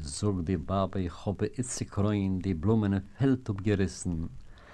זוג die Babi, ich hoffe, ich די kreuen, die Blumen fällt